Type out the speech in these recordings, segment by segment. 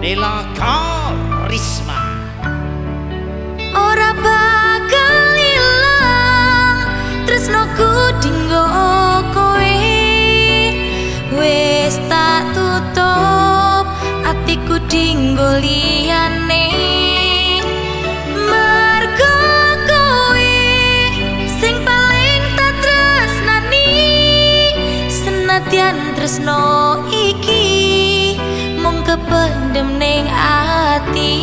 Nela Karisma. Ora bakal ilang tresnoku dinggo kowe. Wis tak tutup Atiku dinggo liane Tresno iki. kependem ning ati.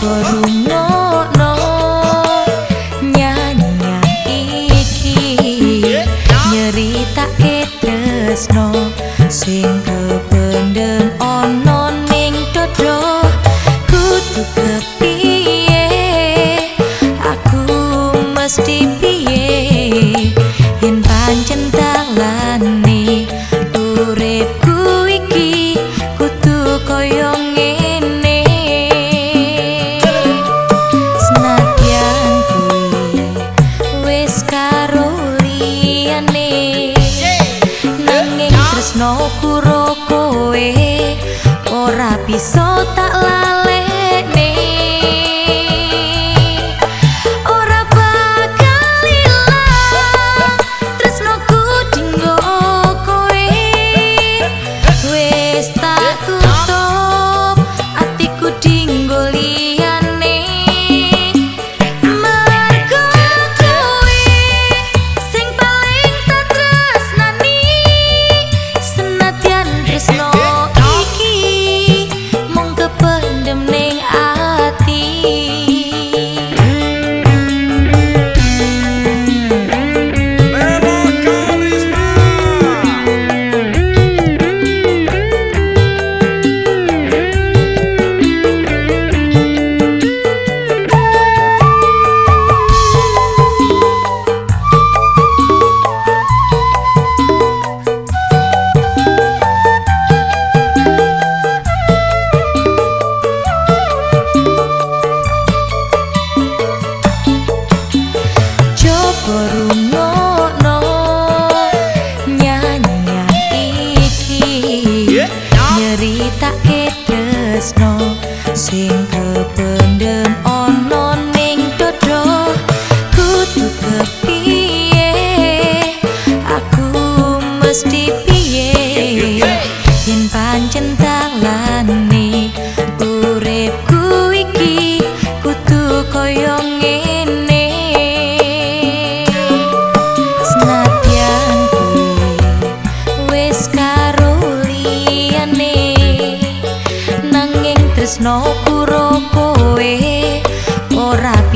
何处梦 kuro kowe ora bisa tak lali No single.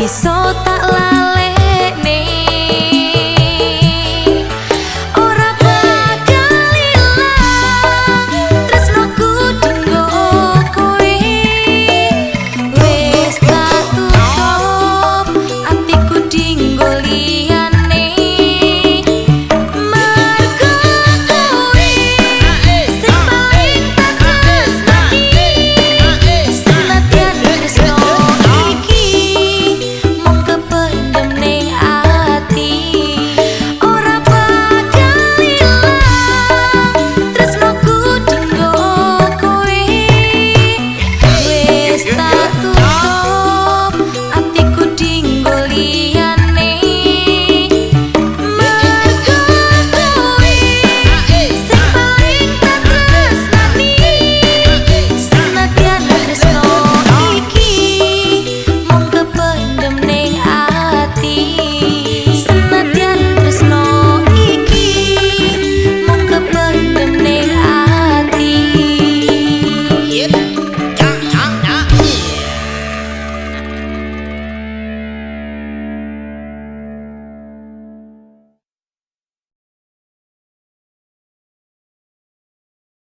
비서